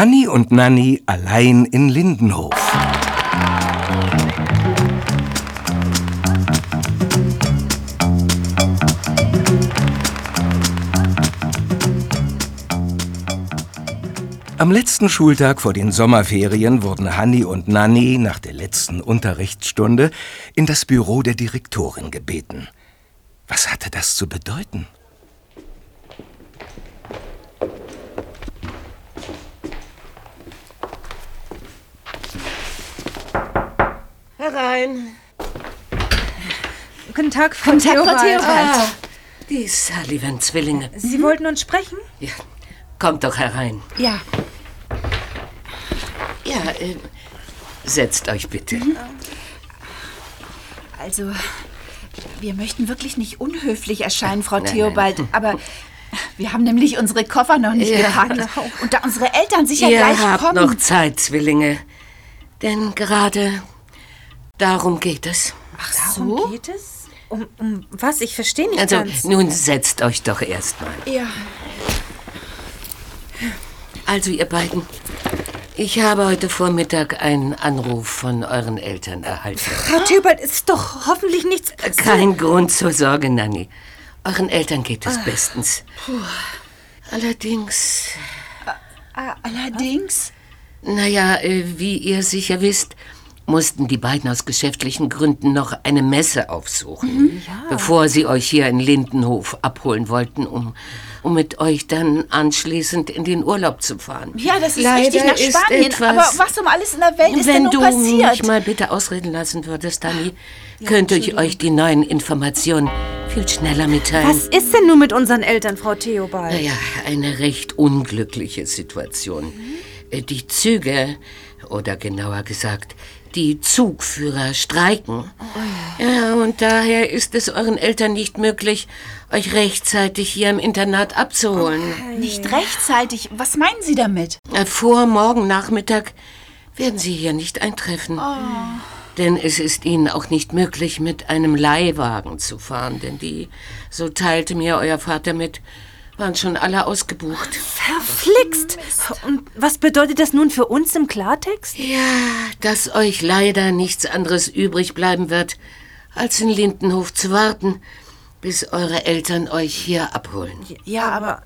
Hanni und Nanni allein in Lindenhof. Am letzten Schultag vor den Sommerferien wurden Hanni und Nanni nach der letzten Unterrichtsstunde in das Büro der Direktorin gebeten. Was hatte das zu bedeuten? Herein. Guten Tag, Frau Guten Tag, Frau Theobald. Theobald. Ah, die Sullivan-Zwillinge. Sie wollten uns sprechen? Ja, kommt doch herein. Ja. Ja, äh, setzt euch bitte. Also, wir möchten wirklich nicht unhöflich erscheinen, Frau Nein, Theobald, nein. aber wir haben nämlich unsere Koffer noch nicht Ja. gepackt. Und da unsere Eltern sicher Ihr gleich habt kommen. noch Zeit, Zwillinge. Denn gerade darum geht es. Ach so? geht es? Um, um was? Ich verstehe nicht Also, ganz. nun setzt euch doch erstmal. Ja. Also, ihr beiden, ich habe heute Vormittag einen Anruf von euren Eltern erhalten. Frau Theobald, ist doch hoffentlich nichts... Kein Grund zur Sorge, Nanny. Euren Eltern geht es bestens. Allerdings, Ah, allerdings. naja, äh, wie ihr sicher wisst, mussten die beiden aus geschäftlichen Gründen noch eine Messe aufsuchen, bevor sie euch hier in Lindenhof abholen wollten, um, um mit euch dann anschließend in den Urlaub zu fahren. Ja, das ist Leider richtig nach Spanien. etwas- Aber was um alles in der Welt ist denn Wenn nun du passiert? mich mal bitte ausreden lassen würdest, Dani, könnte ich euch die neuen Informationen viel schneller mitteilen. Was ist denn nun mit unseren Eltern, Frau Theobald? Naja, eine recht unglückliche Situation. Äh, Die Züge, oder genauer gesagt, die Zugführer streiken. Ja, und daher ist es euren Eltern nicht möglich, euch rechtzeitig hier im Internat abzuholen. Nicht rechtzeitig. Was meinen Sie damit? Äh, Vor morgen Nachmittag werden sie hier nicht eintreffen. Denn es ist ihnen auch nicht möglich, mit einem Leihwagen zu fahren, denn die, so teilte mir euer Vater mit, waren schon alle ausgebucht. Verflixt! Und was bedeutet das nun für uns im Klartext? Ja, dass euch leider nichts anderes übrig bleiben wird, als in Lindenhof zu warten, bis eure Eltern euch hier abholen. Ja, aber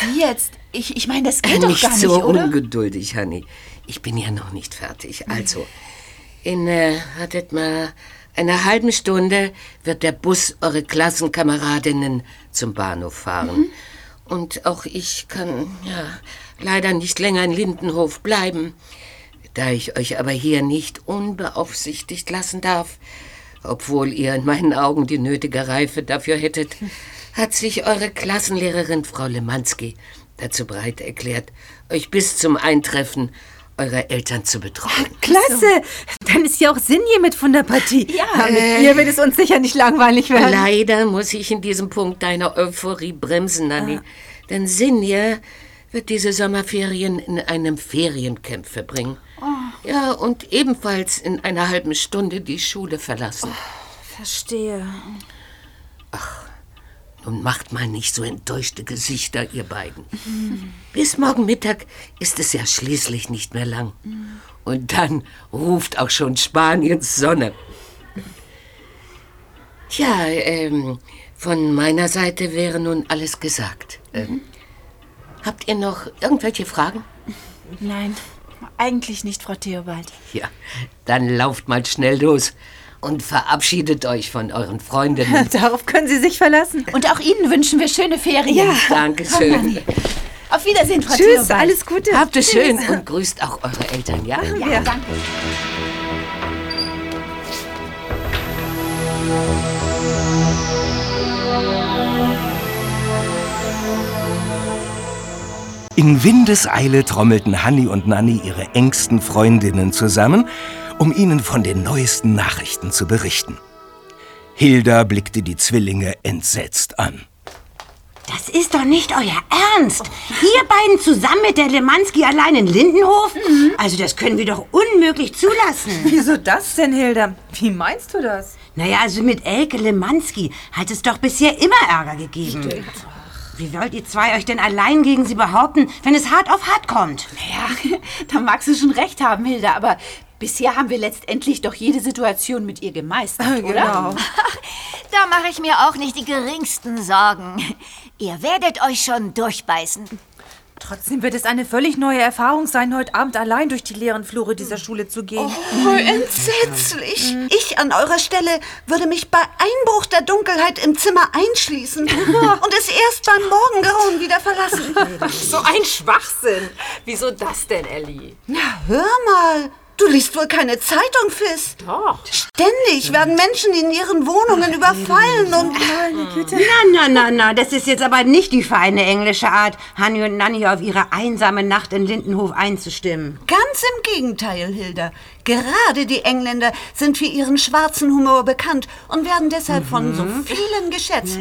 wie jetzt? Ich, ich meine, das geht doch nicht gar nicht, so oder? ungeduldig, Hanni. Ich bin ja noch nicht fertig. Also, in, äh, wartet mal, einer halben Stunde wird der Bus eure Klassenkameradinnen zum Bahnhof fahren. Mhm. Und auch ich kann, ja, leider nicht länger in Lindenhof bleiben. Da ich euch aber hier nicht unbeaufsichtigt lassen darf, obwohl ihr in meinen Augen die nötige Reife dafür hättet, hat sich eure Klassenlehrerin Frau Lemanski dazu bereit erklärt, euch bis zum Eintreffen eurer Eltern zu betreuen. Klasse! Dann ist ja auch Sinje mit von der Partie. Ja. mit ihr wird es uns sicher nicht langweilig werden. Leider muss ich in diesem Punkt deine Euphorie bremsen, Nanni. Denn Sinje wird diese Sommerferien in einem Feriencamp verbringen. Ja, und ebenfalls in einer halben Stunde die Schule verlassen. Verstehe. Nun macht mal nicht so enttäuschte Gesichter, ihr beiden. Bis morgen Mittag ist es ja schließlich nicht mehr lang. Und dann ruft auch schon Spaniens Sonne. Tja, ähm, von meiner Seite wäre nun alles gesagt. Ähm, habt ihr noch irgendwelche Fragen? Nein, eigentlich nicht, Frau Theobald. Ja, dann lauft mal schnell los und verabschiedet euch von euren Freundinnen. Darauf können Sie sich verlassen. Und auch Ihnen wünschen wir schöne Ferien. Ja. Dankeschön. Auf Wiedersehen, Frau Tschüss, Theobald. alles Gute. Habt es schön und grüßt auch eure Eltern, ja? Ja, danke. In Windeseile trommelten Hanni und Nanni ihre engsten Freundinnen zusammen, um ihnen von den neuesten Nachrichten zu berichten. Hilda blickte die Zwillinge entsetzt an. Das ist doch nicht euer Ernst. Ihr beiden zusammen mit der Lemanski allein in Lindenhof? Also das können wir doch unmöglich zulassen. Wieso das denn, Hilda? Wie meinst du das? Naja, also mit Elke Lemanski hat es doch bisher immer Ärger gegeben. Wie wollt ihr zwei euch denn allein gegen sie behaupten, wenn es hart auf hart kommt? Ja, da magst du schon recht haben, Hilda, aber bisher haben wir letztendlich doch jede Situation mit ihr gemeistert, oder? Genau. Da mache ich mir auch nicht die geringsten Sorgen. Ihr werdet euch schon durchbeißen. Trotzdem wird es eine völlig neue Erfahrung sein, heute Abend allein durch die leeren Flure dieser Schule zu gehen. Oh, entsetzlich. Ich an eurer Stelle würde mich bei Einbruch der Dunkelheit im Zimmer einschließen und es erst beim Morgengrauen wieder verlassen. So ein Schwachsinn. Wieso das denn, Ellie? Ja, hör mal. Du liest wohl keine Zeitung, Fiss. Doch. Ständig werden Menschen in ihren Wohnungen überfallen und... Na, na, na, na, das ist jetzt aber nicht die feine englische Art, Hanni und Nanni auf ihre einsame Nacht in Lindenhof einzustimmen. Ganz im Gegenteil, Hilda. Gerade die Engländer sind für ihren schwarzen Humor bekannt und werden deshalb von so vielen geschätzt.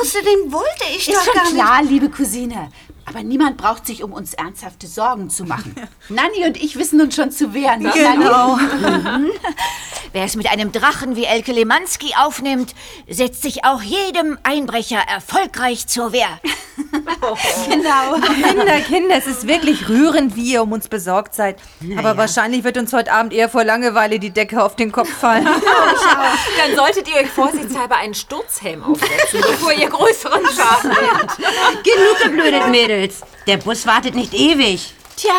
Außerdem wollte ich Ist doch schon gar klar, liebe Cousine. Aber niemand braucht sich um uns ernsthafte Sorgen zu machen. Nanni und ich wissen uns schon zu wehren. nicht, Genau. Nanni? Wer es mit einem Drachen wie Elke Lemanski aufnimmt, setzt sich auch jedem Einbrecher erfolgreich zur Wehr. Genau. Kinder, Kinder, es ist wirklich rührend, wie ihr um uns besorgt seid. Aber wahrscheinlich wird uns heute Abend eher vor Langeweile die Decke auf den Kopf fallen. Dann solltet ihr euch vorsichtshalber einen Sturzhelm aufsetzen, bevor ihr größeren Schaden nehmt. Genug geblödet, Mädels. Der Bus wartet nicht ewig. Tja,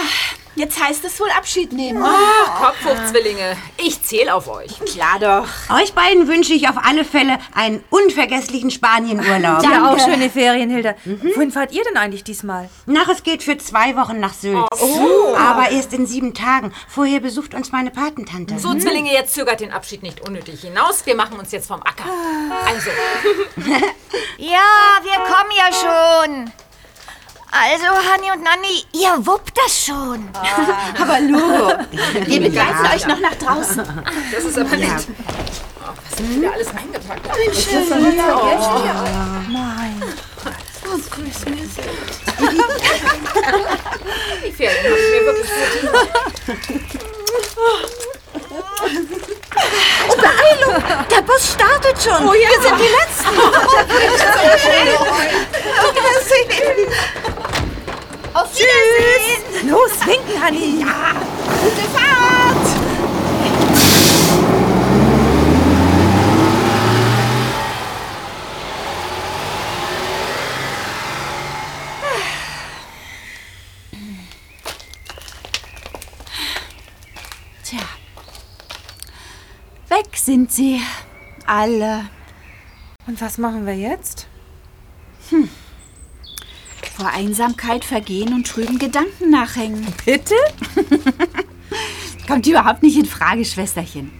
jetzt heißt es wohl Abschied nehmen. Kopf hoch, Zwillinge. Ich zähle auf euch. Klar doch. Euch beiden wünsche ich auf alle Fälle einen unvergesslichen Spanienurlaub. Ja, auch schöne Ferien, Hilda. Wohin fahrt ihr denn eigentlich diesmal? Nach es geht für zwei Wochen nach Sylt. Aber erst in sieben Tagen. Vorher besucht uns meine Patentante. So, Zwillinge, jetzt zögert den Abschied nicht unnötig hinaus. Wir machen uns jetzt vom Acker. Also, Ja, wir kommen ja schon. Also, Hanni und Nanni, ihr wuppt das schon. Aber Logo, wir begleiten euch noch nach draußen. das ist aber nett. Oh, was habt ihr da alles eingepackt? Die Ferien habe ich mir wirklich verdient. Der Bus startet schon. Oh ja. Wir sind die Letzten. Auf Wiedersehen. Wiedersehen. Los, winken, Hanni! Gute Fahrt. Tja. Weg sind sie. Alle. Und was machen wir jetzt? Vor Einsamkeit vergehen und trüben Gedanken nachhängen. Bitte? Kommt überhaupt nicht in Frage, Schwesterchen.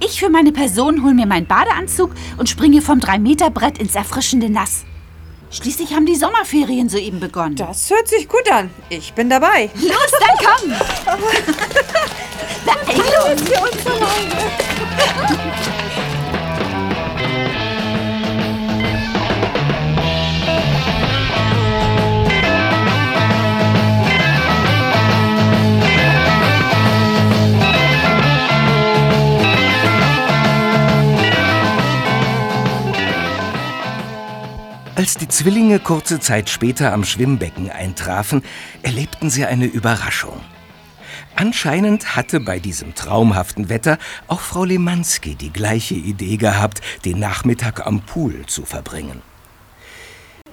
Ich für meine Person hol mir meinen Badeanzug und springe vom 3-Meter-Brett ins erfrischende Nass. Schließlich haben die Sommerferien soeben begonnen. Das hört sich gut an. Ich bin dabei. Los, dann komm! Beeil uns! Als Zwillinge kurze Zeit später am Schwimmbecken eintrafen, erlebten sie eine Überraschung. Anscheinend hatte bei diesem traumhaften Wetter auch Frau Lemanski die gleiche Idee gehabt, den Nachmittag am Pool zu verbringen.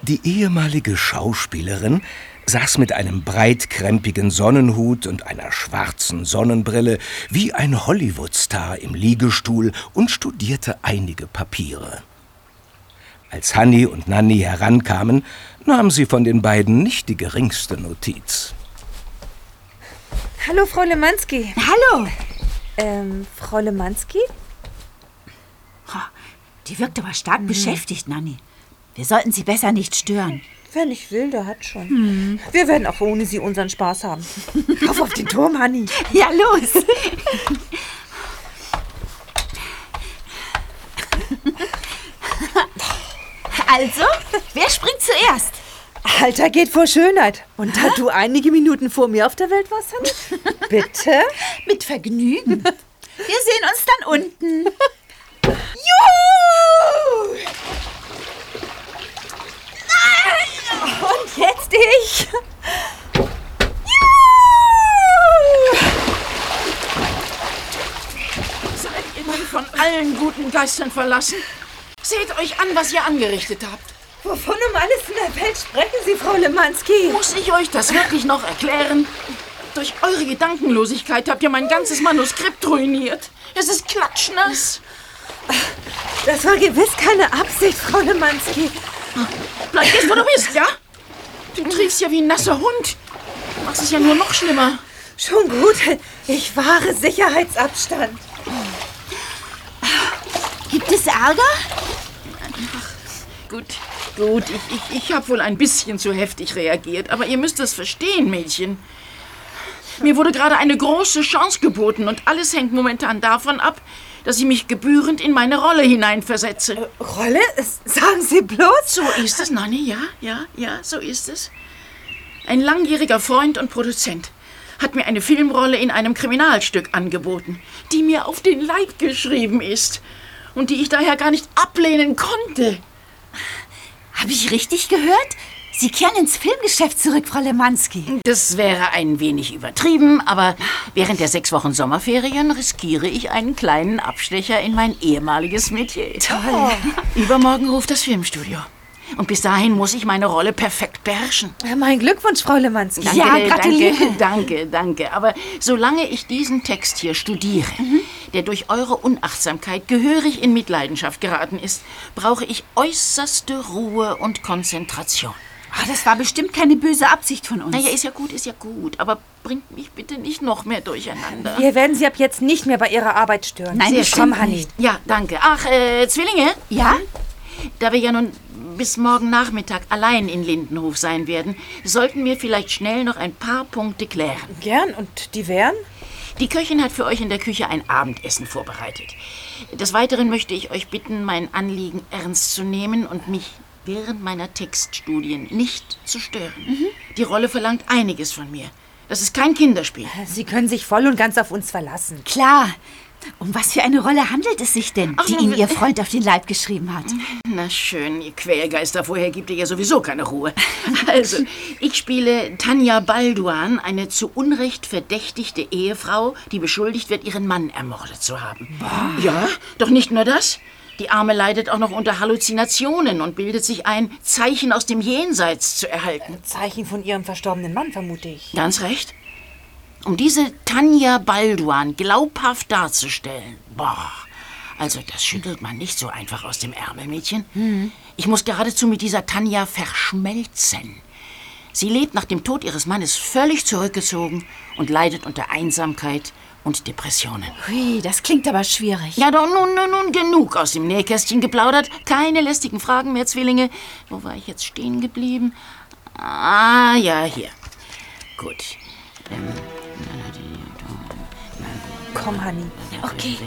Die ehemalige Schauspielerin saß mit einem breitkrempigen Sonnenhut und einer schwarzen Sonnenbrille wie ein Hollywoodstar im Liegestuhl und studierte einige Papiere. Als Hanni und Nanni herankamen, nahm sie von den beiden nicht die geringste Notiz. Hallo, Frau Lemanski. Hallo! Ähm, Frau Lemanski? Die wirkt aber stark beschäftigt, Nanni. Wir sollten sie besser nicht stören. Wer nicht will, der hat schon. Wir werden auch ohne sie unseren Spaß haben. Auf auf den Turm, Hanni. Ja, los! Also, wer springt zuerst? Alter geht vor Schönheit. Und da du einige Minuten vor mir auf der Welt warst, Hanni? Bitte? Mit Vergnügen. Wir sehen uns dann unten. Juhu! Und jetzt ich. Seid ihr nun von allen guten Geistern verlassen? Seht euch an, was ihr angerichtet habt. Wovon um alles in der Welt sprechen Sie, Frau Lemanski? Muss ich euch das wirklich noch erklären? Durch eure Gedankenlosigkeit habt ihr mein ganzes Manuskript ruiniert. Es ist klatschnass. Das war gewiss keine Absicht, Frau Lemanski. Bleib jetzt, wo du bist, ja? Du triefst ja wie ein nasser Hund. Du machst es ja nur noch schlimmer. Schon gut. Ich wahre Sicherheitsabstand. Gibt es Ärger? Gut, gut. Ich, ich, ich habe wohl ein bisschen zu heftig reagiert. Aber ihr müsst es verstehen, Mädchen. Mir wurde gerade eine große Chance geboten und alles hängt momentan davon ab, dass ich mich gebührend in meine Rolle hineinversetze. Rolle? S- Sagen Sie bloß? So ist es, Nanni, ja, ja, ja, so ist es. Ein langjähriger Freund und Produzent hat mir eine Filmrolle in einem Kriminalstück angeboten, die mir auf den Leib geschrieben ist und die ich daher gar nicht ablehnen konnte. Habe ich richtig gehört? Sie kehren ins Filmgeschäft zurück, Frau Lemanski. Das wäre ein wenig übertrieben, aber während der sechs Wochen Sommerferien riskiere ich einen kleinen Abstecher in mein ehemaliges Metier. Toll. Übermorgen ruft das Filmstudio. Und bis dahin muss ich meine Rolle perfekt beherrschen. Mein Glückwunsch, Frau Lemanski. Danke, Ja, gratuliere. Danke, danke, danke. Aber solange ich diesen Text hier studiere, der durch eure Unachtsamkeit gehörig in Mitleidenschaft geraten ist, brauche ich äußerste Ruhe und Konzentration. Ah, das war bestimmt keine böse Absicht von uns. Naja, ist ja gut, ist ja gut. Aber bringt mich bitte nicht noch mehr durcheinander. Wir werden Sie ab jetzt nicht mehr bei Ihrer Arbeit stören. Nein, Sehr komm, Hanni. nicht. Ja, danke. Ach, äh, Zwillinge? Ja? Da wir ja nun bis morgen Nachmittag allein in Lindenhof sein werden, sollten wir vielleicht schnell noch ein paar Punkte klären. Gern. Und die wären? Die Köchin hat für euch in der Küche ein Abendessen vorbereitet. Des Weiteren möchte ich euch bitten, mein Anliegen ernst zu nehmen und mich während meiner Textstudien nicht zu stören. Die Rolle verlangt einiges von mir. Das ist kein Kinderspiel. Sie können sich voll und ganz auf uns verlassen. Klar. Um was für eine Rolle handelt es sich denn, Ach, die Ihnen Ihr Freund auf den Leib geschrieben hat? Na schön, ihr Quälgeister, vorher gibt ihr ja sowieso keine Ruhe. Also, ich spiele Tanja Balduan, eine zu Unrecht verdächtigte Ehefrau, die beschuldigt wird, ihren Mann ermordet zu haben. Ja, doch nicht nur das. Die Arme leidet auch noch unter Halluzinationen und bildet sich ein, Zeichen aus dem Jenseits zu erhalten. Zeichen von Ihrem verstorbenen Mann, vermute ich. Ganz recht. Um diese Tanja Balduan glaubhaft darzustellen, boah, also das schüttelt man nicht so einfach aus dem Ärmel, Mädchen. Ich muss geradezu mit dieser Tanja verschmelzen. Sie lebt nach dem Tod ihres Mannes völlig zurückgezogen und leidet unter Einsamkeit und Depressionen. Hui, das klingt aber schwierig. Ja, doch nun, nun, nun genug aus dem Nähkästchen geplaudert. Keine lästigen Fragen mehr, Zwillinge. Wo war ich jetzt stehen geblieben? Ah, ja, hier. Gut. Komm, Hanni. Okay.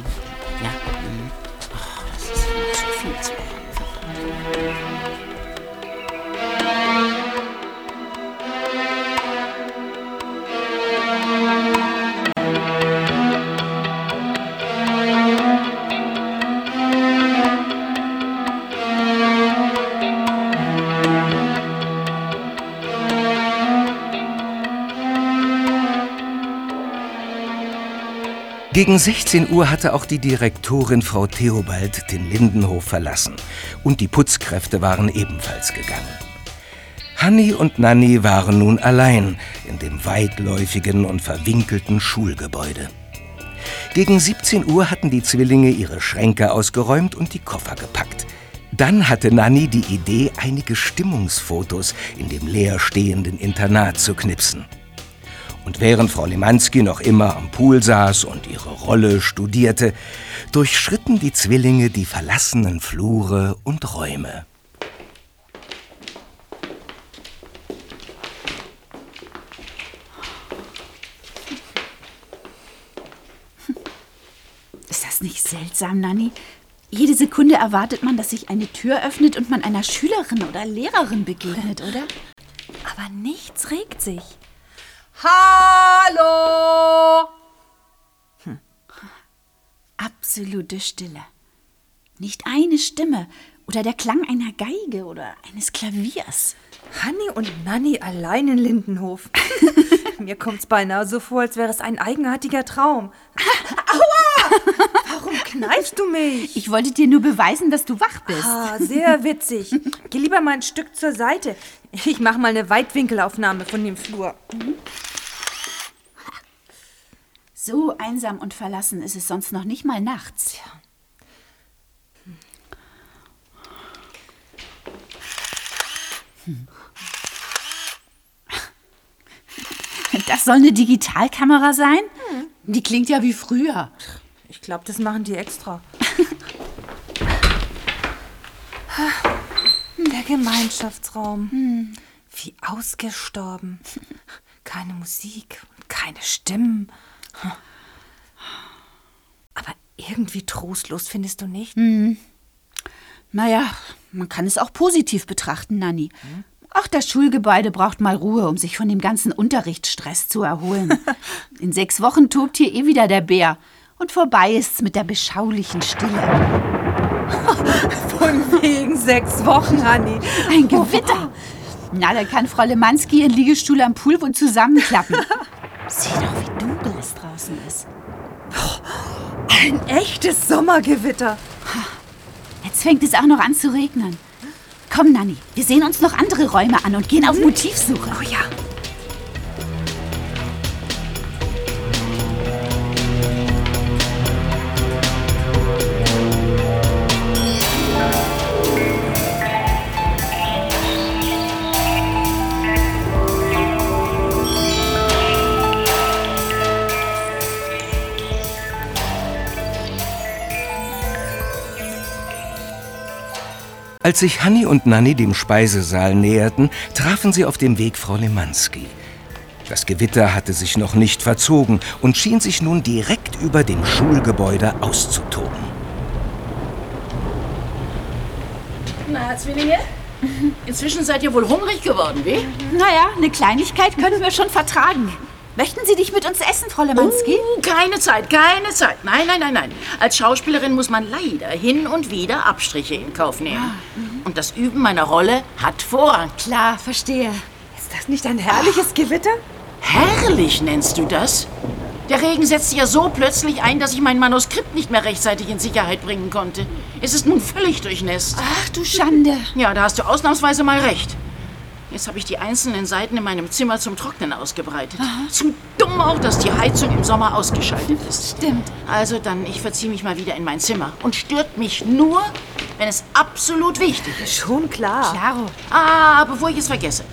Ja. mhm. Ach, das ist noch so viel zu beantworten. Gegen 16 Uhr hatte auch die Direktorin Frau Theobald den Lindenhof verlassen und die Putzkräfte waren ebenfalls gegangen. Hanni und Nanni waren nun allein in dem weitläufigen und verwinkelten Schulgebäude. Gegen 17 Uhr hatten die Zwillinge ihre Schränke ausgeräumt und die Koffer gepackt. Dann hatte Nanni die Idee, einige Stimmungsfotos in dem leerstehenden Internat zu knipsen. Und während Frau Lemanski noch immer am Pool saß und ihre Rolle studierte, durchschritten die Zwillinge die verlassenen Flure und Räume. Ist das nicht seltsam, Nanni? Jede Sekunde erwartet man, dass sich eine Tür öffnet und man einer Schülerin oder Lehrerin begegnet, oder? Aber nichts regt sich. Hallo! Absolute Stille. Nicht eine Stimme Oder der Klang einer Geige oder eines Klaviers. Hanni und Nanni allein in Lindenhof. Mir kommt's beinahe so vor, als wäre es ein eigenartiger Traum. Aua! Warum kneifst du mich? Ich wollte dir nur beweisen, dass du wach bist. Ah, sehr witzig. Geh lieber mal ein Stück zur Seite. Ich mache mal eine Weitwinkelaufnahme von dem Flur. So einsam und verlassen ist es sonst noch nicht mal nachts. Hm. Das soll eine Digitalkamera sein? Die klingt ja wie früher. Ich glaube, das machen die extra. Der Gemeinschaftsraum. Wie ausgestorben. Keine Musik und keine Stimmen. Aber irgendwie trostlos, findest du nicht? Naja, man kann es auch positiv betrachten, Nanni. Ach, das Schulgebäude braucht mal Ruhe, um sich von dem ganzen Unterrichtsstress zu erholen. In sechs Wochen tobt hier eh wieder der Bär. Und vorbei ist's mit der beschaulichen Stille. Von wegen sechs Wochen, Hanni. Ein Gewitter. Na, da kann Frau Lemanski ihren Liegestuhl am Pool wohl zusammenklappen. Sieh doch, wie dunkel es draußen ist. Ein echtes Sommergewitter. Jetzt fängt es auch noch an zu regnen. Komm, Nanni, wir sehen uns noch andere Räume an und gehen auf Motivsuche. Oh ja. Als sich Hanni und Nanni dem Speisesaal näherten, trafen sie auf dem Weg Frau Lemanski. Das Gewitter hatte sich noch nicht verzogen und schien sich nun direkt über dem Schulgebäude auszutoben. Na, Zwillinge? Inzwischen seid ihr wohl hungrig geworden, wie? Naja, eine Kleinigkeit können wir schon vertragen. Möchten Sie dich mit uns essen, Frau Lemanski? Uh, keine Zeit, keine Zeit. Nein, nein, nein, nein. Als Schauspielerin muss man leider hin und wieder Abstriche in Kauf nehmen. Und das Üben meiner Rolle hat Vorrang. Klar, verstehe. Ist das nicht ein herrliches Gewitter? Herrlich nennst du das? Der Regen setzte ja so plötzlich ein, dass ich mein Manuskript nicht mehr rechtzeitig in Sicherheit bringen konnte. Es ist nun völlig durchnässt. Ach du Schande. Ja, da hast du ausnahmsweise mal recht. Jetzt habe ich die einzelnen Seiten in meinem Zimmer zum Trocknen ausgebreitet. Zu dumm auch, dass die Heizung im Sommer ausgeschaltet ist. Stimmt. Also dann, ich verziehe mich mal wieder in mein Zimmer. Und stört mich nur, wenn es absolut wichtig ist. Schon klar. Claro. Ah, bevor ich es vergesse.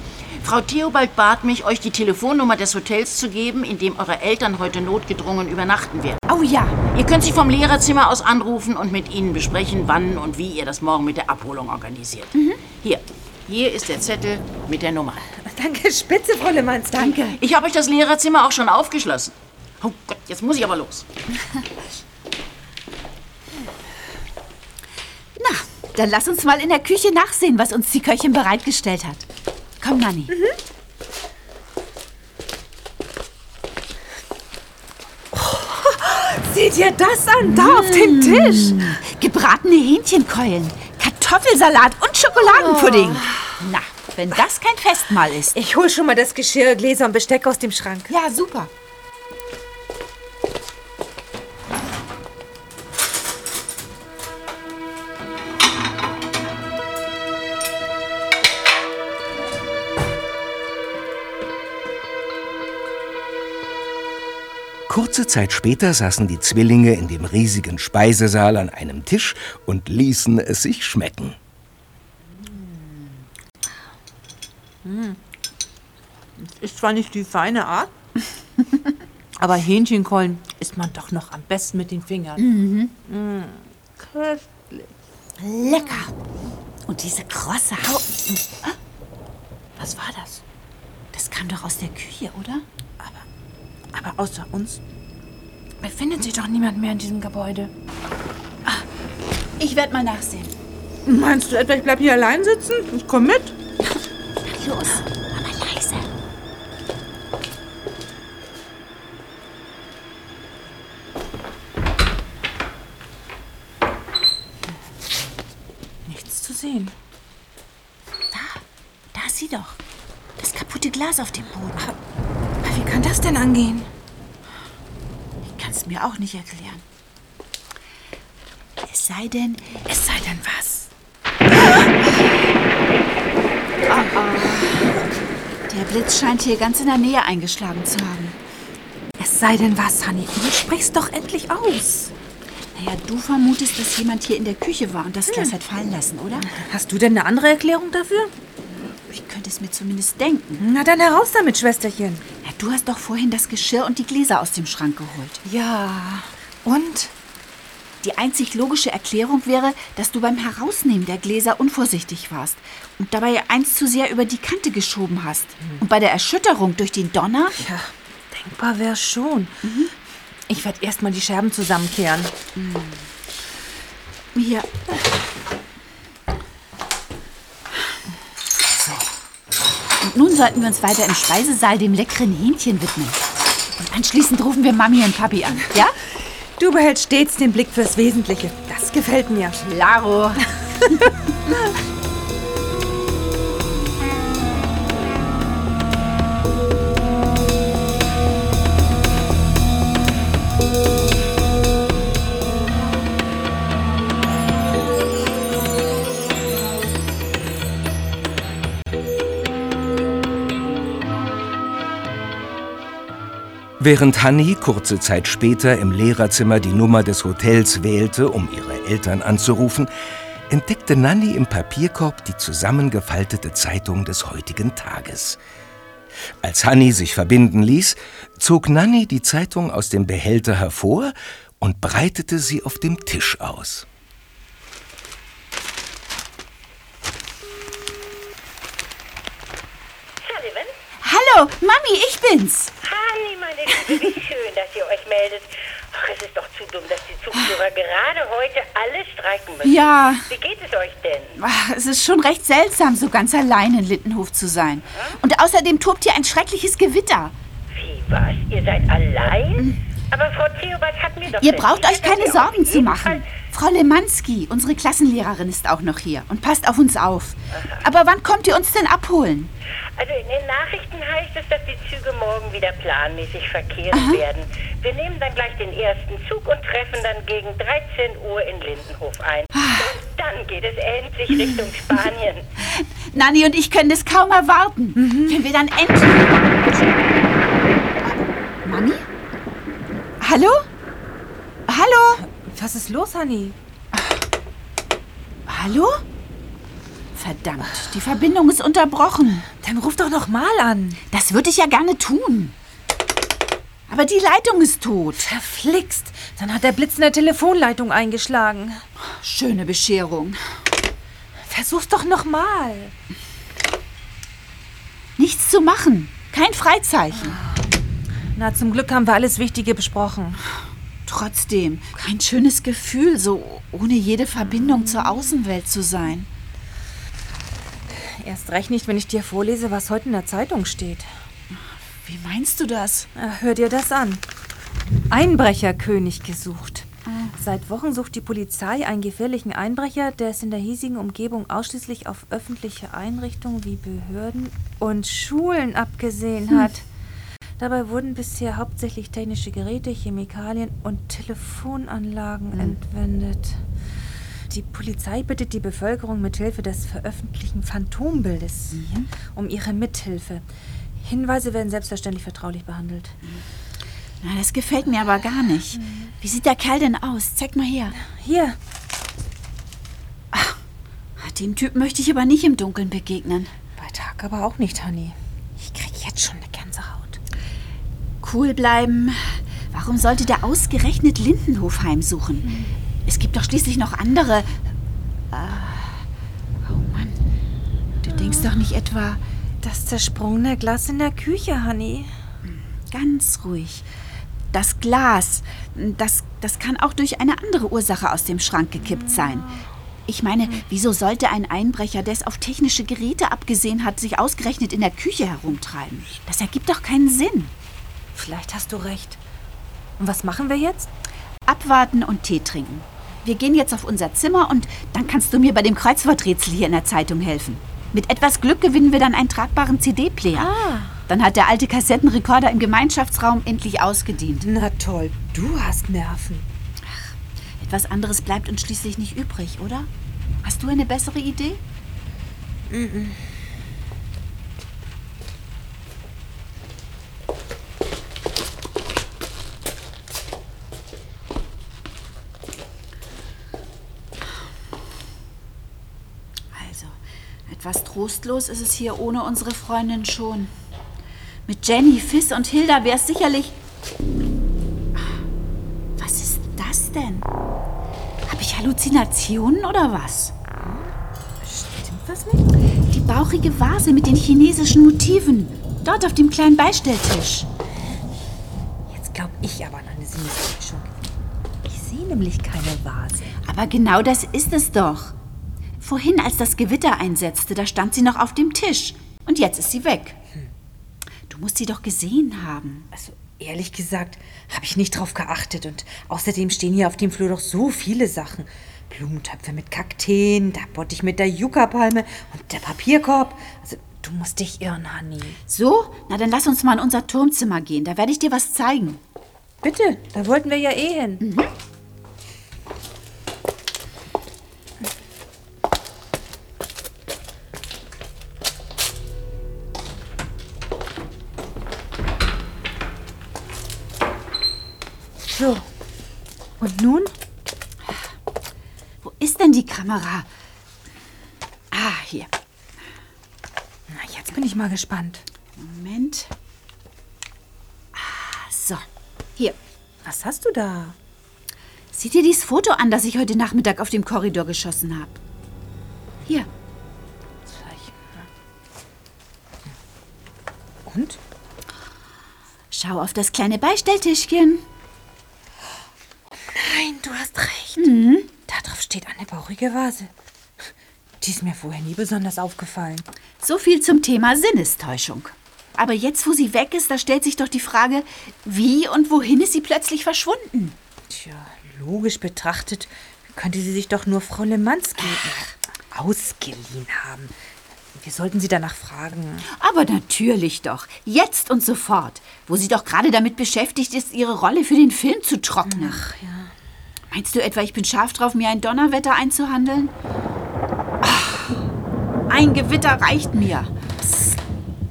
Frau Theobald bat mich, euch die Telefonnummer des Hotels zu geben, in dem eure Eltern heute notgedrungen übernachten werden. Oh ja. Ihr könnt sie vom Lehrerzimmer aus anrufen und mit ihnen besprechen, wann und wie ihr das morgen mit der Abholung organisiert. Hier, hier ist der Zettel mit der Nummer. Danke, Spitze, Frau Lemanski. Danke. Ich habe euch das Lehrerzimmer auch schon aufgeschlossen. Oh Gott, jetzt muss ich aber los. Na, dann lass uns mal in der Küche nachsehen, was uns die Köchin bereitgestellt hat. Komm, Nanni. Seht ihr das an? Da auf dem Tisch. Gebratene Hähnchenkeulen, Kartoffelsalat und Schokoladenpudding. Na, wenn das kein Festmahl ist. Ich hol schon mal das Geschirr, Gläser und Besteck aus dem Schrank. Ja, super. Kurze Zeit später saßen die Zwillinge in dem riesigen Speisesaal an einem Tisch und ließen es sich schmecken. Ist zwar nicht die feine Art, aber Hähnchenkeulen isst man doch noch am besten mit den Fingern. Mm, köstlich. Lecker. Und diese krosse Haut. Was war das? Das kam doch aus der Küche, oder? Aber außer uns befindet sich doch niemand mehr in diesem Gebäude. Ich werde mal nachsehen. Meinst du etwa, ich bleib hier allein sitzen? Ich komm mit los, aber leise. Nichts zu sehen. Da, da ist sie doch. Das kaputte Glas auf dem Boden. Aber wie kann das denn angehen? Ich kann es mir auch nicht erklären. Es sei denn, es sei denn was. Der Blitz scheint hier ganz in der Nähe eingeschlagen zu haben. Es sei denn was, Honey. Du sprichst doch endlich aus. Naja, du vermutest, dass jemand hier in der Küche war und das Glas hat fallen lassen, oder? Hast du denn eine andere Erklärung dafür? Ich könnte es mir zumindest denken. Na dann heraus damit, Schwesterchen. Ja, du hast doch vorhin das Geschirr und die Gläser aus dem Schrank geholt. Ja. Und? Die einzig logische Erklärung wäre, dass du beim Herausnehmen der Gläser unvorsichtig warst und dabei eins zu sehr über die Kante geschoben hast. Und bei der Erschütterung durch den Donner Ja, denkbar wäre schon. Ich werde erst mal die Scherben zusammenkehren. Hier. So. Und nun sollten wir uns weiter im Speisesaal dem leckeren Hähnchen widmen. Und anschließend rufen wir Mami und Papi an, ja? Du behältst stets den Blick fürs Wesentliche. Das gefällt mir. Claro. Während Hanni kurze Zeit später im Lehrerzimmer die Nummer des Hotels wählte, um ihre Eltern anzurufen, entdeckte Nanni im Papierkorb die zusammengefaltete Zeitung des heutigen Tages. Als Hanni sich verbinden ließ, zog Nanni die Zeitung aus dem Behälter hervor und breitete sie auf dem Tisch aus. Hallo, Mami, ich bin's. Hanni, meine Liebe, wie schön, dass ihr euch meldet. Ach, es ist doch zu dumm, dass die Zugführer gerade heute alle streiken müssen. Ja. Wie geht es euch denn? Ach, Es ist schon recht seltsam, so ganz allein in Lindenhof zu sein. Und außerdem tobt hier ein schreckliches Gewitter. Wie was? Ihr seid allein? Aber Frau Theobald hat mir doch Ihr braucht euch keine Sorgen zu machen. Frau Lemanski, unsere Klassenlehrerin, ist auch noch hier und passt auf uns auf. Aber wann kommt ihr uns denn abholen? Also in den Nachrichten heißt es, dass die Züge morgen wieder planmäßig verkehren werden. Wir nehmen dann gleich den ersten Zug und treffen dann gegen 13 Uhr in Lindenhof ein. Ah. Und dann geht es endlich Richtung Spanien. Nanni und ich können es kaum erwarten, wenn wir dann endlich... Mami? Hallo? Hallo? Was ist los, Honey? Hallo? Verdammt, die Verbindung ist unterbrochen. Dann ruf doch noch mal an. Das würde ich ja gerne tun. Aber die Leitung ist tot. Verflixt. Dann hat der Blitz in der Telefonleitung eingeschlagen. Schöne Bescherung. Versuch's doch noch mal. Nichts zu machen. Kein Freizeichen. Na, zum Glück haben wir alles Wichtige besprochen. Trotzdem, kein schönes Gefühl, so ohne jede Verbindung zur Außenwelt zu sein. Erst recht nicht, wenn ich dir vorlese, was heute in der Zeitung steht. Wie meinst du das? Hör dir das an. Einbrecherkönig gesucht. Seit Wochen sucht die Polizei einen gefährlichen Einbrecher, der es in der hiesigen Umgebung ausschließlich auf öffentliche Einrichtungen wie Behörden und Schulen abgesehen hat. Dabei wurden bisher hauptsächlich technische Geräte, Chemikalien und Telefonanlagen entwendet. Die Polizei bittet die Bevölkerung mithilfe des veröffentlichten Phantombildes um ihre Mithilfe. Hinweise werden selbstverständlich vertraulich behandelt. Na, das gefällt mir aber gar nicht. Wie sieht der Kerl denn aus? Zeig mal her. Hier, Dem Typ möchte ich aber nicht im Dunkeln begegnen. bei Tag aber auch nicht, Honey. Ich krieg jetzt schon eine Gänsehaut. Cool bleiben. Warum sollte der ausgerechnet Lindenhof heimsuchen? Es gibt doch schließlich noch andere. Ah, oh Mann. Du denkst doch nicht etwa Das zersprungene Glas in der Küche, Honey. ganz ruhig. Das Glas, das, das kann auch durch eine andere Ursache aus dem Schrank gekippt sein. Ich meine, wieso sollte ein Einbrecher, der es auf technische Geräte abgesehen hat, sich ausgerechnet in der Küche herumtreiben? Das ergibt doch keinen Sinn. Vielleicht hast du recht. Und was machen wir jetzt? Abwarten und Tee trinken. Wir gehen jetzt auf unser Zimmer und dann kannst du mir bei dem Kreuzworträtsel hier in der Zeitung helfen. Mit etwas Glück gewinnen wir dann einen tragbaren CD-Player. Ah, Dann hat der alte Kassettenrekorder im Gemeinschaftsraum endlich ausgedient. Na toll, du hast Nerven. Etwas anderes bleibt uns schließlich nicht übrig, oder? Hast du eine bessere Idee? Also, etwas trostlos ist es hier ohne unsere Freundin schon. Mit Jenny, Fiss und Hilda wäre es sicherlich. Was ist das denn? Habe ich Halluzinationen oder was? Stimmt was nicht? Die bauchige Vase mit den chinesischen Motiven. Dort auf dem kleinen Beistelltisch. Jetzt glaube ich aber an eine Sinnestäuschung. Ich sehe nämlich keine Vase. Aber genau das ist es doch. Vorhin, als das Gewitter einsetzte, da stand sie noch auf dem Tisch. Und jetzt ist sie weg. Du musst sie doch gesehen haben. Also ehrlich gesagt, habe ich nicht drauf geachtet. Und außerdem stehen hier auf dem Flur doch so viele Sachen. Blumentöpfe mit Kakteen, der Bottich mit der Yucca-Palme und der Papierkorb. Also du musst dich irren, Hanni. So? Na, dann lass uns mal in unser Turmzimmer gehen. Da werde ich dir was zeigen. Bitte, da wollten wir ja eh hin. So. Kamera? Ah, hier. Na, jetzt bin ich mal gespannt. Moment. Ah, so. Hier. Was hast du da? Sieh dir dieses Foto an, das ich heute Nachmittag auf dem Korridor geschossen habe. Hier. Und? Schau auf das kleine Beistelltischchen. Nein, du hast recht. Drauf bauchige Vase. Die ist mir vorher nie besonders aufgefallen. So viel zum Thema Sinnestäuschung. Aber jetzt, wo sie weg ist, da stellt sich doch die Frage, wie und wohin ist sie plötzlich verschwunden? Tja, logisch betrachtet könnte sie sich doch nur Frau Lemanski ausgeliehen haben. Wir sollten sie danach fragen. Aber natürlich doch. Jetzt und sofort. Wo sie doch gerade damit beschäftigt ist, ihre Rolle für den Film zu trocknen. Ach ja. Meinst du etwa, ich bin scharf drauf, mir ein Donnerwetter einzuhandeln? Ach, ein Gewitter reicht mir.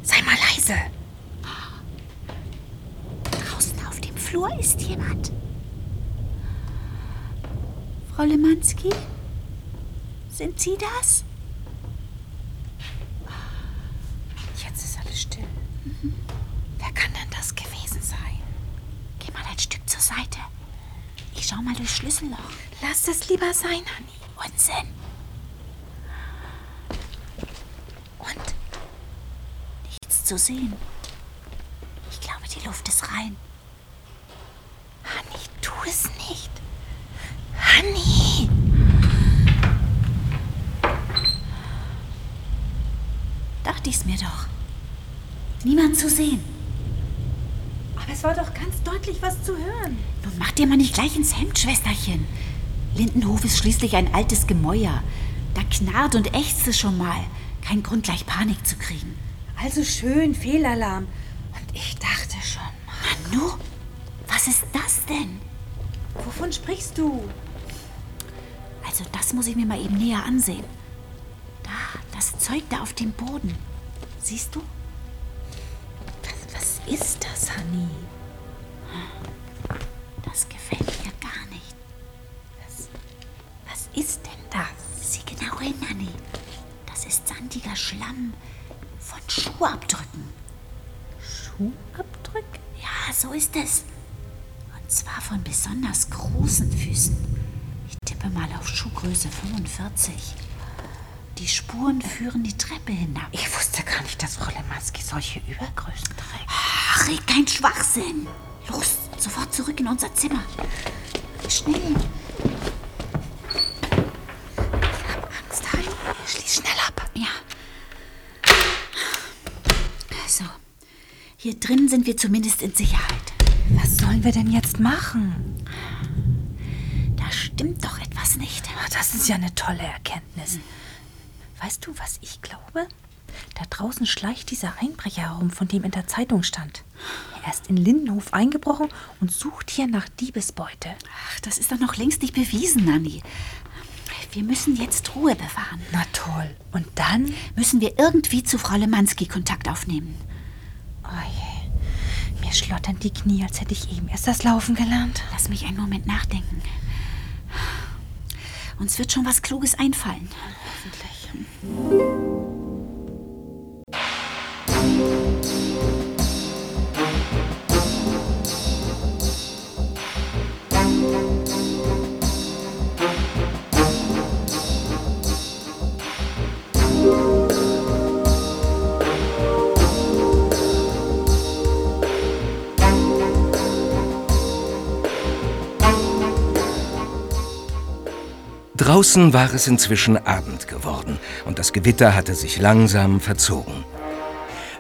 Sei mal leise. Draußen auf dem Flur ist jemand. Frau Lemanski? Sind Sie das? Jetzt ist alles still. Wer kann denn das gewesen sein? Geh mal ein Stück zur Seite. Ich schau mal durchs Schlüsselloch. Lass es lieber sein, Hanni. Unsinn. Und? Nichts zu sehen. Ich glaube, die Luft ist rein. Hanni, tu es nicht. Hanni! Dachte ich's mir doch. Niemand zu sehen. Aber es war doch ganz deutlich was zu hören. Nun mach dir mal nicht gleich ins Hemd, Schwesterchen. Lindenhof ist schließlich ein altes Gemäuer. Da knarrt und ächzt es schon mal. Kein Grund, gleich Panik zu kriegen. Also schön, Fehlalarm. Und ich dachte schon, Nanu, was ist das denn? wovon sprichst du? Also das muss ich mir mal eben näher ansehen. Da, das Zeug da auf dem Boden. Siehst du? Was, was ist das, Hanni? Ist es. Und zwar von besonders großen Füßen. Ich tippe mal auf Schuhgröße 45. Die Spuren führen die Treppe hinab. Ich wusste gar nicht, dass Frau Lemanski solche Übergrößen trägt. Ach, red kein Schwachsinn. Los, sofort zurück in unser Zimmer. Schnell. Angst, Hanni. Schließ schnell ab. Ja. So. Hier drin sind wir zumindest in Sicherheit. Was sollen wir denn jetzt machen? Da stimmt doch etwas nicht. Das ist ja eine tolle Erkenntnis. Weißt du, was ich glaube? Da draußen schleicht dieser Einbrecher herum, von dem in der Zeitung stand. Er ist in Lindenhof eingebrochen und sucht hier nach Diebesbeute. Ach, das ist doch noch längst nicht bewiesen, Nanni. Wir müssen jetzt Ruhe bewahren. Na toll. Und dann? Müssen wir irgendwie zu Frau Lemanski Kontakt aufnehmen. Oh. Mir schlottern die Knie, als hätte ich eben erst das Laufen gelernt. Lass mich einen Moment nachdenken. Uns wird schon was Kluges einfallen. Hoffentlich. Draußen war es inzwischen Abend geworden und das Gewitter hatte sich langsam verzogen.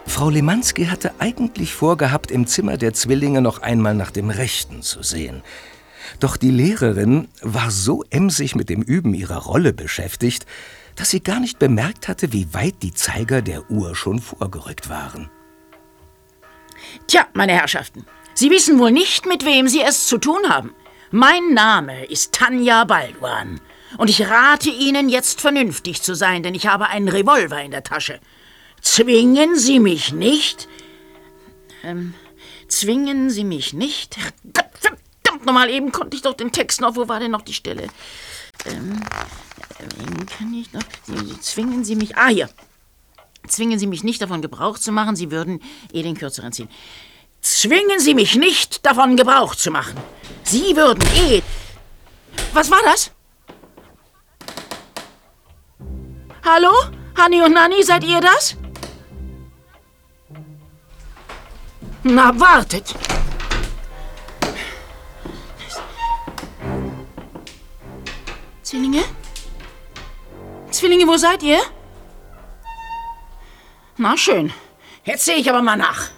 Frau Lemanski hatte eigentlich vorgehabt, im Zimmer der Zwillinge noch einmal nach dem Rechten zu sehen. Doch die Lehrerin war so emsig mit dem Üben ihrer Rolle beschäftigt, dass sie gar nicht bemerkt hatte, wie weit die Zeiger der Uhr schon vorgerückt waren. Tja, meine Herrschaften, Sie wissen wohl nicht, mit wem Sie es zu tun haben. Mein Name ist Tanja Balduan. Und ich rate Ihnen, jetzt vernünftig zu sein, denn ich habe einen Revolver in der Tasche. Zwingen Sie mich nicht. Ähm, zwingen Sie mich nicht. Gott, verdammt nochmal, eben konnte ich doch den Text noch. Wo war denn noch die Stelle? Ähm, ähm, kann ich noch. Sie, zwingen Sie mich. Ah, hier. Zwingen Sie mich nicht davon Gebrauch zu machen, Sie würden eh den kürzeren ziehen. Zwingen Sie mich nicht davon Gebrauch zu machen. Sie würden eh. Was war das? Hallo? Hanni und Nanni, seid ihr das? Na, wartet. Zwillinge? Zwillinge, wo seid ihr? Na schön. Jetzt sehe ich aber mal nach.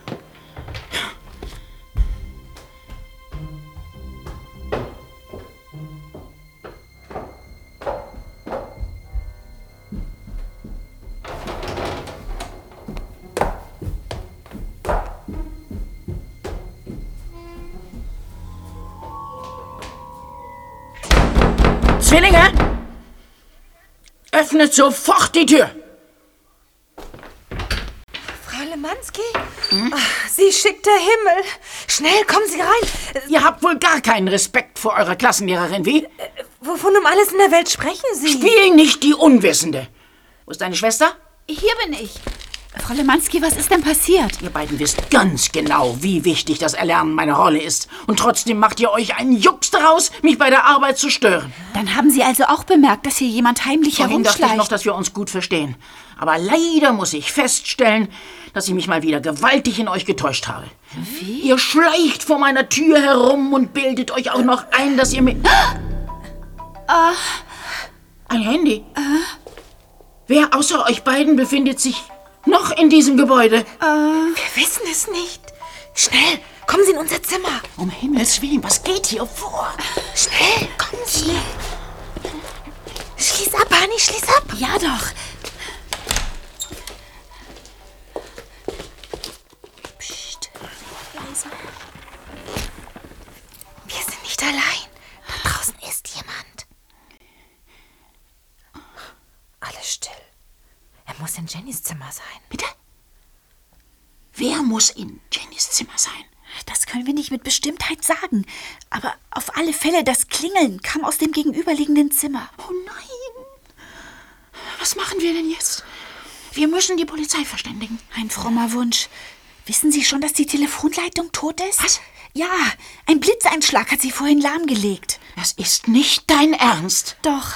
Zwillinge! Öffnet sofort die Tür! Frau Lemanski? Ach, Sie schickt der Himmel. Schnell, kommen Sie rein. Ihr habt wohl gar keinen Respekt vor eurer Klassenlehrerin, wie? Wovon um alles in der Welt sprechen Sie? Spiel nicht die Unwissende. Wo ist deine Schwester? Hier bin ich. Frau Lemanski, was ist denn passiert? Ihr beiden wisst ganz genau, wie wichtig das Erlernen meiner Rolle ist. Und trotzdem macht ihr euch einen Jux daraus, mich bei der Arbeit zu stören. Dann haben Sie also auch bemerkt, dass hier jemand heimlich Vorhin dachte ich noch, herumschleicht. dass wir uns gut verstehen. Aber leider muss ich feststellen, dass ich mich mal wieder gewaltig in euch getäuscht habe. Wie? Ihr schleicht vor meiner Tür herum und bildet euch auch noch ein, dass ihr mir... Ah. Ein Handy? Wer außer euch beiden befindet sich noch in diesem Gebäude? Wir wissen es nicht. Schnell, kommen Sie in unser Zimmer. Um Himmels Willen, was geht hier vor? Schnell, kommen Sie. Schließ ab, Honey, schließ ab. Ja doch. Psst. Leise. Wir sind nicht allein. Da draußen ist jemand. Alles still. Er muss in Jennys Zimmer sein. Bitte? Wer muss in Jennys Zimmer sein? Das können wir nicht mit Bestimmtheit sagen. Aber auf alle Fälle, das Klingeln kam aus dem gegenüberliegenden Zimmer. Oh nein! Was machen wir denn jetzt? Wir müssen die Polizei verständigen. Ein frommer Wunsch. Wissen Sie schon, dass die Telefonleitung tot ist? Was? Ja, ein Blitzeinschlag hat sie vorhin lahmgelegt. Das ist nicht dein Ernst. Doch.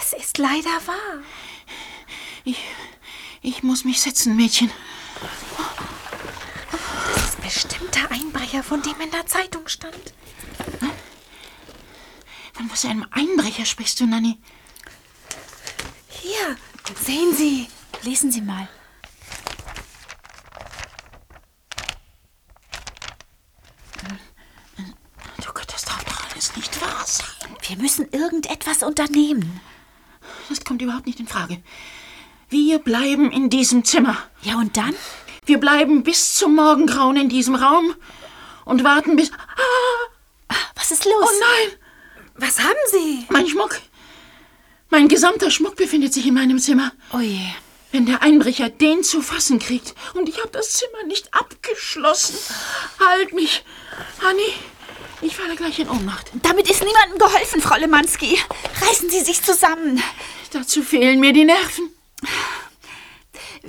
Es ist leider wahr. Ich, ich muss mich setzen, Mädchen. Das ist bestimmt der Einbrecher, von dem in der Zeitung stand. Von was für einem Einbrecher sprichst du, Nanny? Hier, sehen Sie. Lesen Sie mal. Du darf doch alles nicht wahr sein. Wir müssen irgendetwas unternehmen. Das kommt überhaupt nicht in Frage. Wir bleiben in diesem Zimmer. Ja, und dann? Wir bleiben bis zum Morgengrauen in diesem Raum und warten bis. Ah, Was ist los? oh nein! Was haben Sie? Mein Schmuck. Mein gesamter Schmuck befindet sich in meinem Zimmer. Oh je. Wenn der Einbrecher den zu fassen kriegt und ich habe das Zimmer nicht abgeschlossen. Halt mich. Hanni, ich falle gleich in Ohnmacht. Damit ist niemandem geholfen, Frau Lemanski. Reißen Sie sich zusammen. Dazu fehlen mir die Nerven.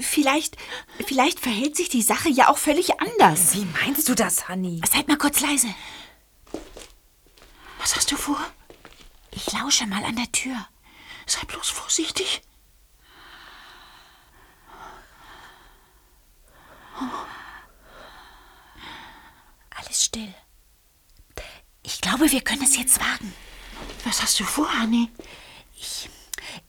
Vielleicht, vielleicht verhält sich die Sache ja auch völlig anders. Wie meinst du das, Hanni? Seid mal kurz leise. Was hast du vor? Ich lausche mal an der Tür. Sei bloß vorsichtig. Alles still. Ich glaube, wir können es jetzt wagen. Was hast du vor, Hanni? Ich,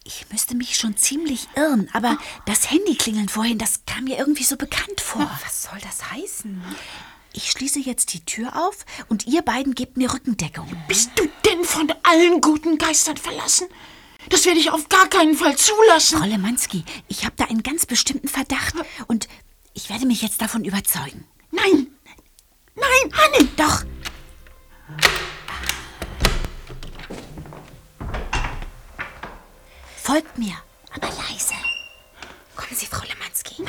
ich müsste mich schon ziemlich irren, aber das Handyklingeln vorhin, das kam mir irgendwie so bekannt vor. Was soll das heißen? Ich schließe jetzt die Tür auf und ihr beiden gebt mir Rückendeckung. Bist du denn von allen guten Geistern verlassen? Das werde ich auf gar keinen Fall zulassen. Frau Lemanski, ich habe da einen ganz bestimmten Verdacht und ich werde mich jetzt davon überzeugen. Nein! Nein, Hanni! Doch! Folgt mir, aber leise. Kommen Sie, Frau Lemanski.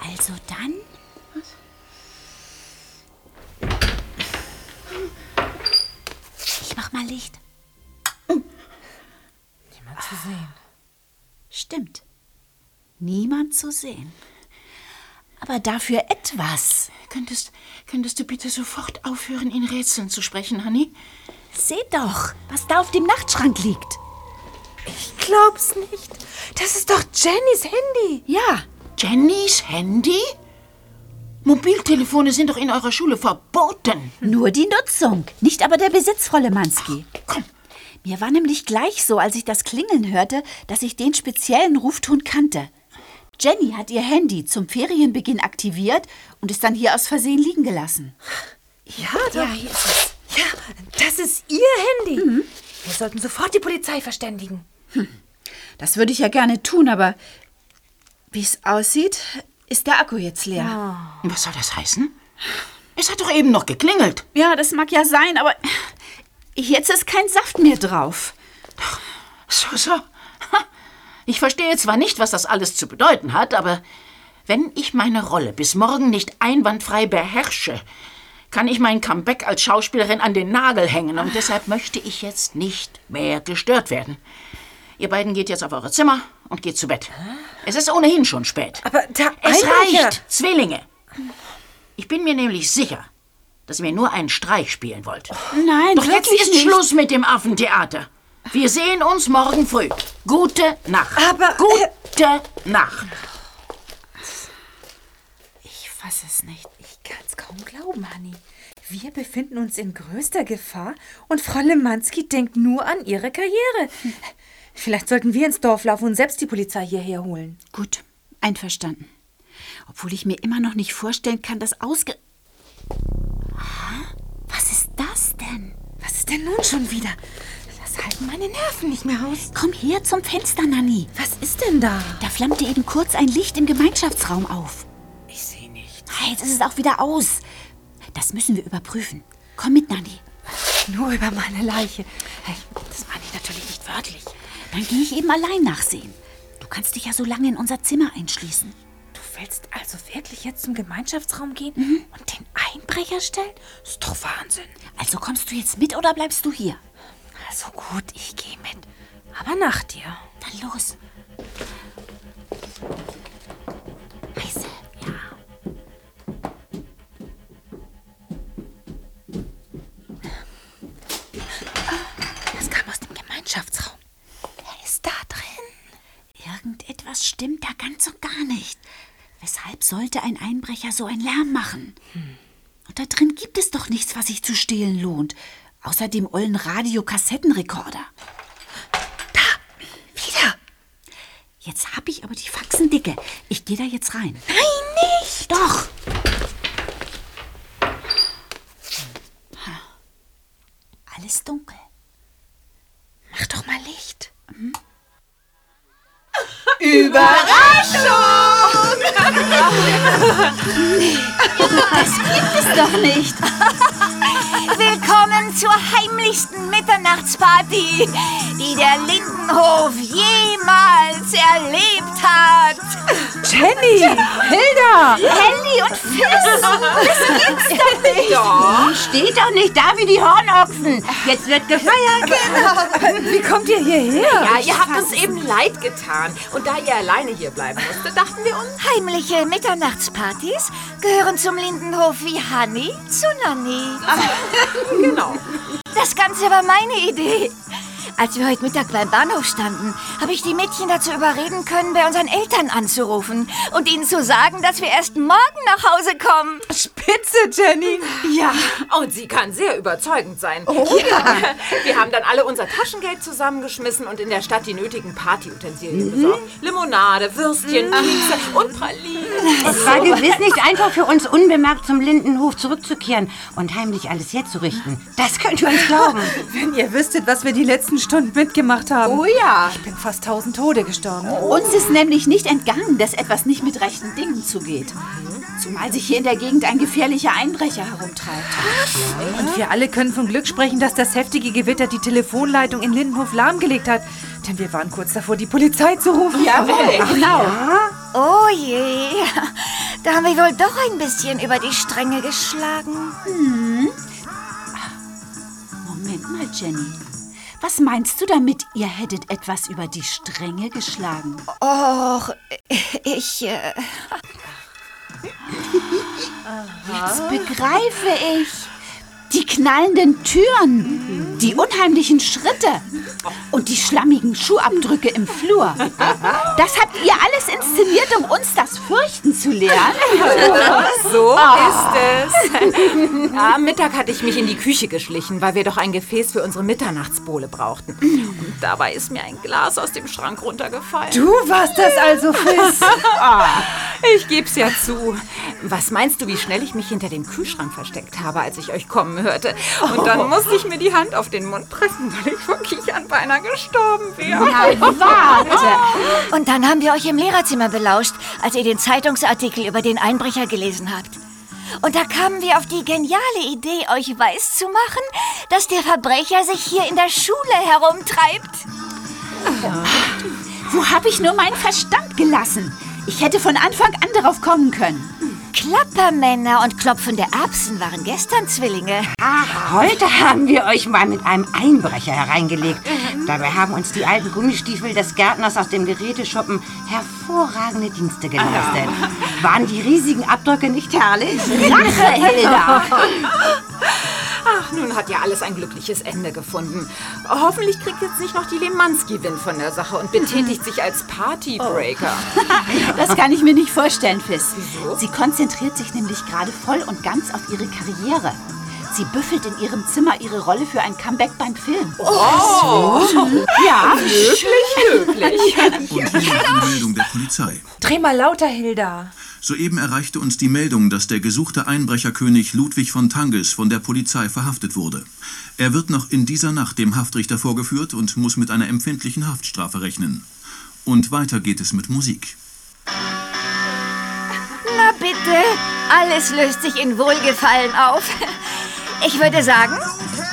Also dann. Ich mach mal Licht. Niemand zu sehen. Stimmt. Niemand zu sehen. Aber dafür etwas. Könntest, könntest du bitte sofort aufhören, in Rätseln zu sprechen, Hanni? Seht doch, was da auf dem Nachtschrank liegt. Ich glaub's nicht. Das ist doch Jennys Handy. Ja, Jennys Handy? Mobiltelefone sind doch in eurer Schule verboten. nur die Nutzung, nicht aber der Besitz, Frau Lemanski. Komm, Mir war nämlich gleich so, als ich das Klingeln hörte, dass ich den speziellen Rufton kannte. Jenny hat ihr Handy zum Ferienbeginn aktiviert und ist dann hier aus Versehen liegen gelassen. Ja, doch. hier ist es. Ja, das ist ihr Handy. Wir sollten sofort die Polizei verständigen. Das würde ich ja gerne tun, aber wie es aussieht, ist der Akku jetzt leer. was soll das heißen? Es hat doch eben noch geklingelt. Ja, das mag ja sein, aber jetzt ist kein Saft mehr drauf. So, so. Ich verstehe zwar nicht, was das alles zu bedeuten hat, aber wenn ich meine Rolle bis morgen nicht einwandfrei beherrsche, kann ich mein Comeback als Schauspielerin an den Nagel hängen und deshalb möchte ich jetzt nicht mehr gestört werden. Ihr beiden geht jetzt auf eure Zimmer und geht zu Bett. Es ist ohnehin schon spät. Aber der Es reicht, Zwillinge. Ich bin mir nämlich sicher, dass ihr mir nur einen Streich spielen wollt. Nein, Doch jetzt ist nicht. Schluss mit dem Affentheater. Wir sehen uns morgen früh. Gute Nacht. Aber, äh, Gute Nacht. Ich fasse es nicht. Ich kann's kaum glauben, Hanni. Wir befinden uns in größter Gefahr und Frau Lemanski denkt nur an ihre Karriere. Vielleicht sollten wir ins Dorf laufen und selbst die Polizei hierher holen. Gut, einverstanden. Obwohl ich mir immer noch nicht vorstellen kann, dass ausge... Was ist das denn? Was ist denn nun schon wieder? Das halten meine Nerven nicht mehr aus. Komm her zum Fenster, Nanni. Was ist denn da? Da flammte eben kurz ein Licht im Gemeinschaftsraum auf. Ich sehe nicht. Ah, Jetzt ist es auch wieder aus. Das müssen wir überprüfen. Komm mit, Nanni. Nur über meine Leiche. Das meine ich natürlich nicht wörtlich. Dann gehe ich eben allein nachsehen. Du kannst dich ja so lange in unser Zimmer einschließen. Du willst also wirklich jetzt zum Gemeinschaftsraum gehen und den Einbrecher stellen? ist doch Wahnsinn. Also kommst du jetzt mit oder bleibst du hier? Also gut, ich gehe mit. Aber nach dir. Dann los. Leise, ja. Das kam aus dem Gemeinschaftsraum. Wer ist da drin? Irgendetwas stimmt da ganz und gar nicht. Weshalb sollte ein Einbrecher so einen Lärm machen? Und da drin gibt es doch nichts, was sich zu stehlen lohnt. Außer dem ollen Radiokassettenrekorder. Da, wieder. Jetzt hab ich aber die Faxen dicke. Ich gehe da jetzt rein. Nein, nicht. Doch. Alles dunkel. Mach doch mal Licht. Hm? Überraschung! nee, das gibt es doch nicht. Willkommen zur heimlichsten Mitternachtsparty, die der Lindenhof jemals erlebt hat. Jenny! Hilda! Handy und Fiss. Das gibt's doch nicht. Steht doch nicht da wie die Hornochsen. Jetzt wird gefeiert. Wie kommt ihr hierher? Ja, ihr habt uns eben leid getan. Und da ihr alleine hier bleiben musstet, dachten wir uns... Heimliche Mitternachtspartys gehören zum Lindenhof wie Honey zu Nanny. Genau. Das Ganze war meine Idee. Als wir heute Mittag beim Bahnhof standen, habe ich die Mädchen dazu überreden können, bei unseren Eltern anzurufen und ihnen zu sagen, dass wir erst morgen nach Hause kommen. Spitze, Jenny! Ja, und sie kann sehr überzeugend sein. Oh ja. Wir haben dann alle unser Taschengeld zusammengeschmissen und in der Stadt die nötigen Partyutensilien besorgt. Limonade, Würstchen, Kekse und Pralinen. Es war gewiss nicht einfach für uns, unbemerkt zum Lindenhof zurückzukehren und heimlich alles herzurichten. Das könnt ihr uns glauben. Wenn ihr wüsstet, was wir die letzten Stunden mitgemacht haben. Oh ja. Ich bin fast tausend Tode gestorben. Uns ist nämlich nicht entgangen, dass etwas nicht mit rechten Dingen zugeht. Zumal sich hier in der Gegend ein gefährlicher Einbrecher herumtreibt. Und wir alle können von Glück sprechen, dass das heftige Gewitter die Telefonleitung in Lindenhof lahmgelegt hat. Denn wir waren kurz davor, die Polizei zu rufen. Ja, genau. Oh je, da haben wir wohl doch ein bisschen über die Stränge geschlagen. Moment mal, Jenny. Was meinst du damit, ihr hättet etwas über die Stränge geschlagen? Och, ich... Äh, Jetzt begreife ich. Die knallenden Türen, die unheimlichen Schritte und die schlammigen Schuhabdrücke im Flur. Das habt ihr alles inszeniert, um uns das Fürchten zu lernen. So ist es. Am Mittag hatte ich mich in die Küche geschlichen, weil wir doch ein Gefäß für unsere Mitternachtsbowle brauchten. Und dabei ist mir ein Glas aus dem Schrank runtergefallen. Du warst das also, Fiss. Ich geb's ja zu. Was meinst du, wie schnell ich mich hinter dem Kühlschrank versteckt habe, als ich euch kommen hörte? Und dann musste ich mir die Hand auf den Mund pressen, weil ich vor Kichern beinahe gestorben wäre. Warte. und dann haben wir euch im Lehrerzimmer belauscht, als ihr den Zeitungsartikel über den Einbrecher gelesen habt. Und da kamen wir auf die geniale Idee, euch weiß zu machen, dass der Verbrecher sich hier in der Schule herumtreibt. Wo habe ich nur meinen Verstand gelassen? Ich hätte von Anfang an darauf kommen können. Klappermänner und klopfende Erbsen waren gestern Zwillinge. Heute haben wir euch mal mit einem Einbrecher hereingelegt. Dabei haben uns die alten Gummistiefel des Gärtners aus dem Geräteschuppen hervorragende Dienste geleistet. Waren die riesigen Abdrücke nicht herrlich? Rache, Hilda. Ach, nun hat ja alles ein glückliches Ende gefunden. Hoffentlich kriegt jetzt nicht noch die Lemanski Wind von der Sache und betätigt sich als Partybreaker. Das kann ich mir nicht vorstellen, Fiss. Sie konzentriert sich nämlich gerade voll und ganz auf ihre Karriere. Sie büffelt in ihrem Zimmer ihre Rolle für ein Comeback beim Film. Oh, Ja, wirklich, wirklich. Und hier die Meldung der Polizei. Dreh mal lauter, Hilda. Soeben erreichte uns die Meldung, dass der gesuchte Einbrecherkönig Ludwig von Tanges von der Polizei verhaftet wurde. Er wird noch in dieser Nacht dem Haftrichter vorgeführt und muss mit einer empfindlichen Haftstrafe rechnen. Und weiter geht es mit Musik. Na bitte, alles löst sich in Wohlgefallen auf. Ich würde sagen,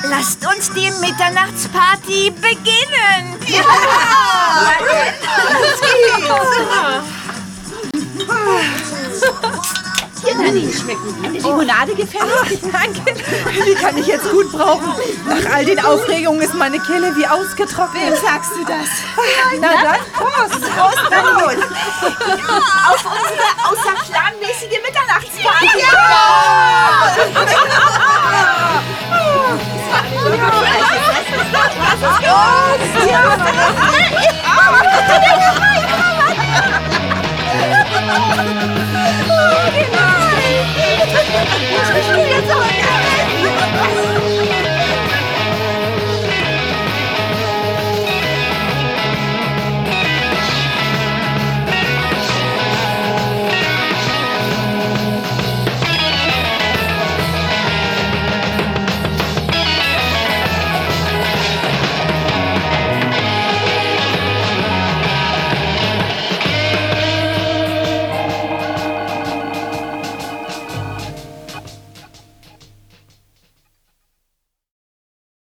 lasst uns die Mitternachtsparty beginnen. hier, Nanni. Schmecken die Limonade gefällig? Danke. Die kann ich jetzt gut brauchen. Nach all den Aufregungen ist meine Kehle wie ausgetrocknet. Wem sagst du das? Na dann, Prost. Prost, Nanni. Auf unsere außerplanmäßige Mitternachtsparty. 我就是你个这。